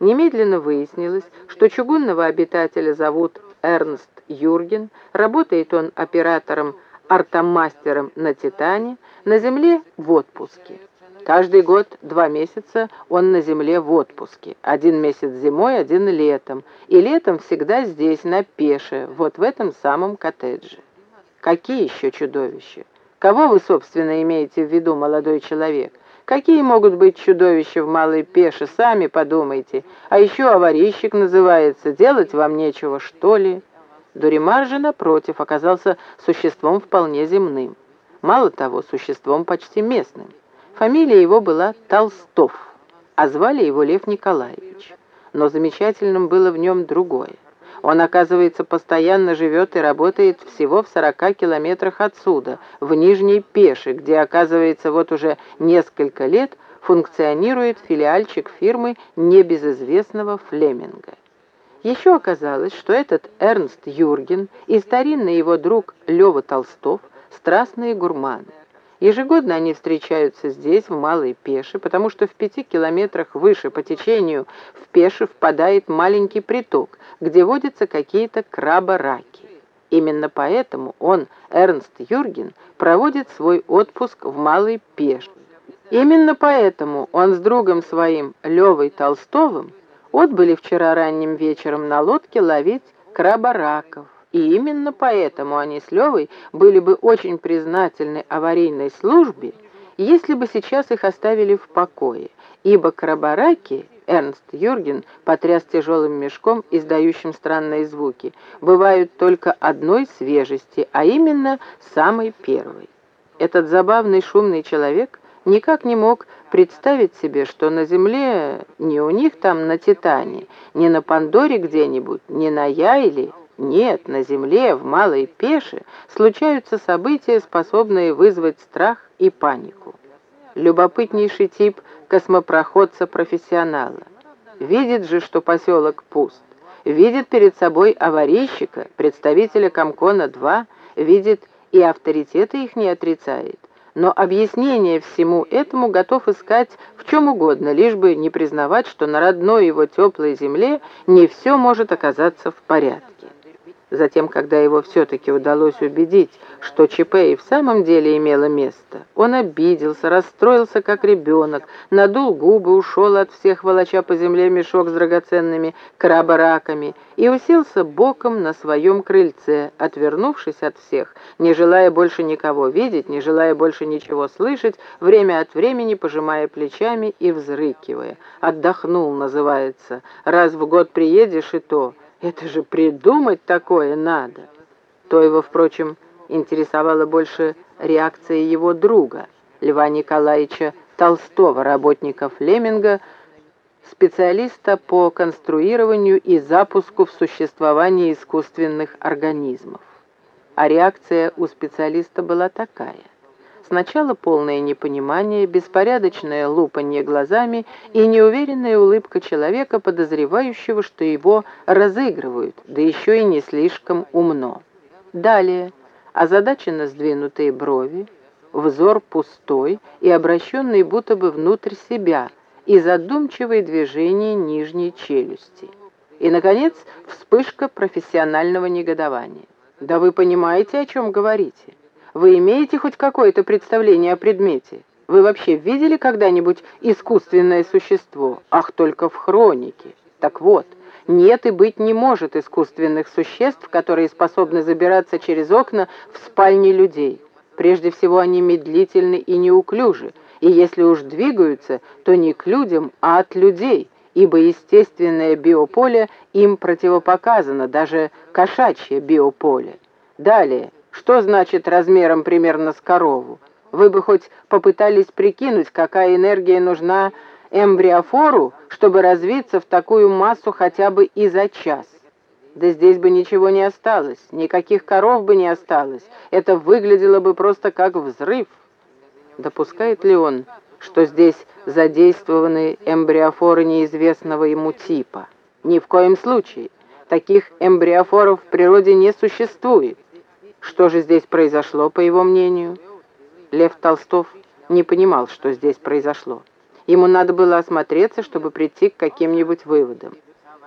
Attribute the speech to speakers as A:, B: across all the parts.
A: Немедленно выяснилось, что чугунного обитателя зовут Эрнст Юрген, работает он оператором-артомастером на «Титане», на Земле в отпуске. Каждый год два месяца он на земле в отпуске. Один месяц зимой, один летом. И летом всегда здесь, на Пеше, вот в этом самом коттедже. Какие еще чудовища? Кого вы, собственно, имеете в виду, молодой человек? Какие могут быть чудовища в Малой Пеше, сами подумайте. А еще аварийщик называется. Делать вам нечего, что ли? Дуримар же, напротив, оказался существом вполне земным. Мало того, существом почти местным. Фамилия его была Толстов, а звали его Лев Николаевич. Но замечательным было в нем другое. Он, оказывается, постоянно живет и работает всего в 40 километрах отсюда, в Нижней Пеше, где, оказывается, вот уже несколько лет функционирует филиальчик фирмы небезызвестного Флеминга. Еще оказалось, что этот Эрнст Юрген и старинный его друг Лева Толстов – страстные гурманы. Ежегодно они встречаются здесь, в Малой Пеше, потому что в пяти километрах выше по течению в Пеше впадает маленький приток, где водятся какие-то крабораки. Именно поэтому он, Эрнст Юрген, проводит свой отпуск в Малой Пеше. Именно поэтому он с другом своим, Левой Толстовым, отбыли вчера ранним вечером на лодке ловить крабораков. И именно поэтому они с Левой были бы очень признательны аварийной службе, если бы сейчас их оставили в покое, ибо крабараки, Эрнст Юрген потряс тяжелым мешком, издающим странные звуки, бывают только одной свежести, а именно самой первой. Этот забавный шумный человек никак не мог представить себе, что на Земле, не у них там на Титане, не на Пандоре где-нибудь, не на Яйле, нет, на Земле, в Малой Пеше, случаются события, способные вызвать страх и панику. Любопытнейший тип космопроходца-профессионала. Видит же, что поселок пуст. Видит перед собой аварийщика, представителя Комкона-2, видит и авторитеты их не отрицает. Но объяснение всему этому готов искать в чем угодно, лишь бы не признавать, что на родной его теплой земле не все может оказаться в порядке. Затем, когда его все-таки удалось убедить, что ЧП и в самом деле имело место, он обиделся, расстроился как ребенок, надул губы, ушел от всех, волоча по земле мешок с драгоценными крабораками и уселся боком на своем крыльце, отвернувшись от всех, не желая больше никого видеть, не желая больше ничего слышать, время от времени пожимая плечами и взрыкивая. «Отдохнул» называется. «Раз в год приедешь и то». Это же придумать такое надо. То его, впрочем, интересовала больше реакция его друга, Льва Николаевича Толстого, работника Флеминга, специалиста по конструированию и запуску в существование искусственных организмов. А реакция у специалиста была такая. Сначала полное непонимание, беспорядочное лупанье глазами и неуверенная улыбка человека, подозревающего, что его разыгрывают, да еще и не слишком умно. Далее озадаченно сдвинутые брови, взор пустой и обращенный будто бы внутрь себя, и задумчивые движения нижней челюсти. И, наконец, вспышка профессионального негодования. «Да вы понимаете, о чем говорите?» Вы имеете хоть какое-то представление о предмете? Вы вообще видели когда-нибудь искусственное существо? Ах, только в хронике. Так вот, нет и быть не может искусственных существ, которые способны забираться через окна в спальни людей. Прежде всего, они медлительны и неуклюжи, и если уж двигаются, то не к людям, а от людей, ибо естественное биополе им противопоказано, даже кошачье биополе. Далее, что значит размером примерно с корову? Вы бы хоть попытались прикинуть, какая энергия нужна эмбриофору, чтобы развиться в такую массу хотя бы и за час. Да здесь бы ничего не осталось, никаких коров бы не осталось. Это выглядело бы просто как взрыв. Допускает ли он, что здесь задействованы эмбриофоры неизвестного ему типа? Ни в коем случае. Таких эмбриофоров в природе не существует. Что же здесь произошло, по его мнению? Лев Толстов не понимал, что здесь произошло. Ему надо было осмотреться, чтобы прийти к каким-нибудь выводам.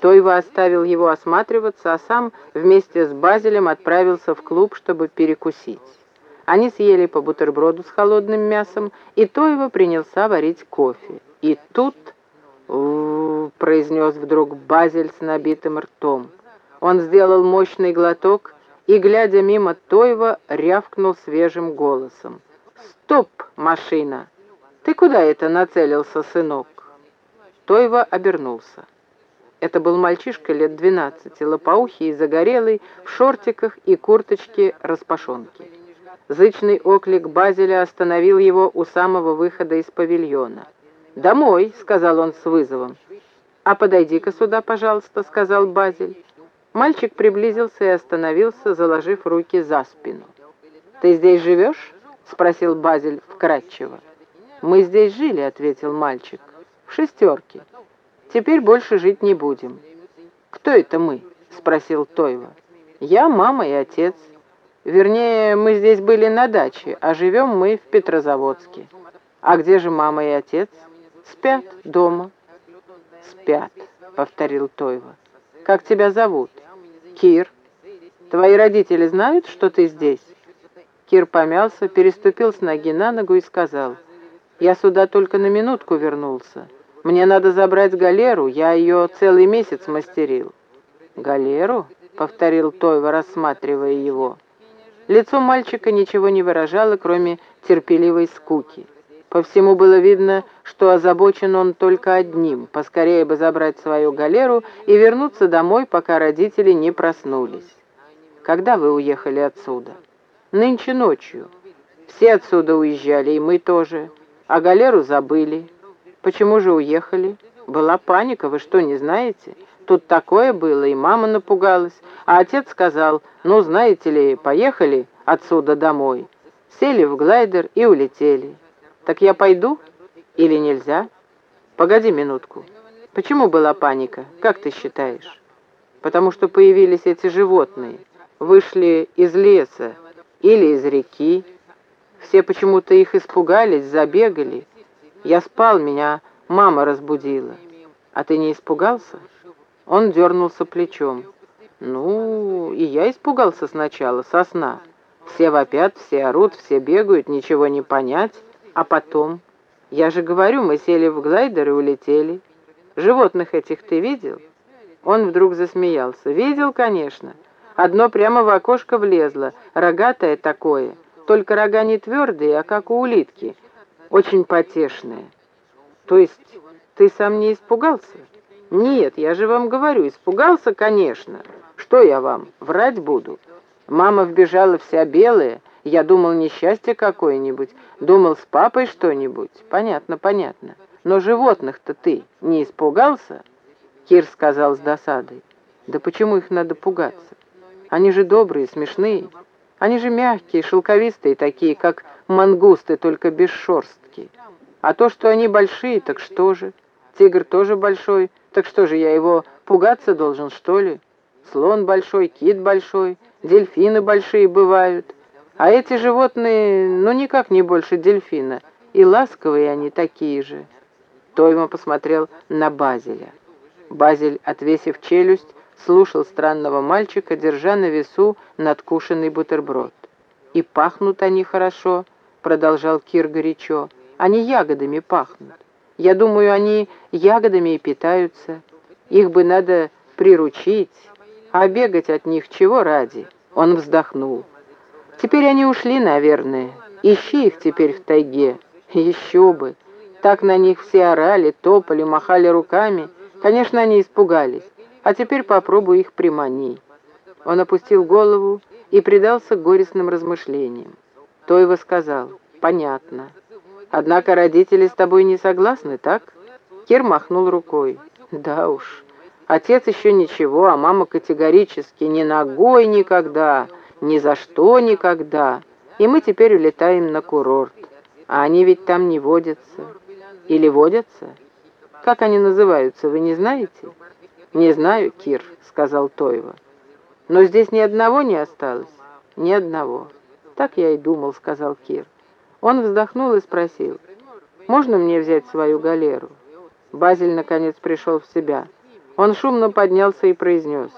A: Тойва оставил его осматриваться, а сам вместе с Базилем отправился в клуб, чтобы перекусить. Они съели по бутерброду с холодным мясом, и Тойва принялся варить кофе. И тут произнес вдруг Базель с набитым ртом. Он сделал мощный глоток и, глядя мимо Тойва, рявкнул свежим голосом. «Стоп, машина! Ты куда это нацелился, сынок?» Тойва обернулся. Это был мальчишка лет двенадцати, лопоухий и загорелый, в шортиках и курточке распашонки. Зычный оклик Базеля остановил его у самого выхода из павильона. «Домой», — сказал он с вызовом. «А подойди-ка сюда, пожалуйста», — сказал Базель. Мальчик приблизился и остановился, заложив руки за спину. «Ты здесь живешь?» — спросил Базель вкратчиво. «Мы здесь жили», — ответил мальчик. «В шестерке. Теперь больше жить не будем». «Кто это мы?» — спросил Тойва. «Я, мама и отец. Вернее, мы здесь были на даче, а живем мы в Петрозаводске. А где же мама и отец?» «Спят дома». «Спят», — повторил Тойва. «Как тебя зовут?» «Кир». «Твои родители знают, что ты здесь?» Кир помялся, переступил с ноги на ногу и сказал, «Я сюда только на минутку вернулся. Мне надо забрать галеру, я ее целый месяц мастерил». «Галеру?» — повторил Тойва, рассматривая его. Лицо мальчика ничего не выражало, кроме терпеливой скуки. По всему было видно, что озабочен он только одним — поскорее бы забрать свою галеру и вернуться домой, пока родители не проснулись. «Когда вы уехали отсюда?» «Нынче ночью. Все отсюда уезжали, и мы тоже. А галеру забыли. Почему же уехали? Была паника, вы что, не знаете? Тут такое было, и мама напугалась. А отец сказал, ну, знаете ли, поехали отсюда домой. Сели в глайдер и улетели. Так я пойду или нельзя? Погоди минутку. Почему была паника? Как ты считаешь? Потому что появились эти животные. Вышли из леса или из реки. Все почему-то их испугались, забегали. Я спал, меня мама разбудила. А ты не испугался? Он дернулся плечом. Ну, и я испугался сначала, со сна. Все вопят, все орут, все бегают, ничего не понять. А потом? Я же говорю, мы сели в глайдер и улетели. Животных этих ты видел? Он вдруг засмеялся. Видел, конечно. Одно прямо в окошко влезло, рогатое такое. Только рога не твердые, а как у улитки. Очень потешные. То есть ты сам не испугался? Нет, я же вам говорю, испугался, конечно. Что я вам, врать буду? Мама вбежала вся белая, я думал, несчастье какое-нибудь, думал, с папой что-нибудь. Понятно, понятно. Но животных-то ты не испугался? Кир сказал с досадой. Да почему их надо пугаться? Они же добрые, смешные. Они же мягкие, шелковистые, такие, как мангусты, только без шерстки. А то, что они большие, так что же? Тигр тоже большой, так что же, я его пугаться должен, что ли? Слон большой, кит большой, дельфины большие бывают. А эти животные, ну, никак не больше дельфина, и ласковые они такие же. Тойма посмотрел на Базеля. Базель, отвесив челюсть, слушал странного мальчика, держа на весу надкушенный бутерброд. «И пахнут они хорошо», — продолжал Кир горячо. «Они ягодами пахнут. Я думаю, они ягодами и питаются. Их бы надо приручить, а бегать от них чего ради?» Он вздохнул. Теперь они ушли, наверное. Ищи их теперь в тайге. Еще бы. Так на них все орали, топали, махали руками. Конечно, они испугались. А теперь попробуй их примани. Он опустил голову и предался горестным размышлениям. Тойва сказал, понятно. Однако родители с тобой не согласны, так? Кир махнул рукой. Да уж. Отец еще ничего, а мама категорически ни ногой никогда ни за что никогда. И мы теперь улетаем на курорт. А они ведь там не водятся. Или водятся? Как они называются, вы не знаете? Не знаю, Кир, сказал Тойва. Но здесь ни одного не осталось? Ни одного. Так я и думал, сказал Кир. Он вздохнул и спросил. Можно мне взять свою галеру?» Базель, наконец, пришел в себя. Он шумно поднялся и произнес.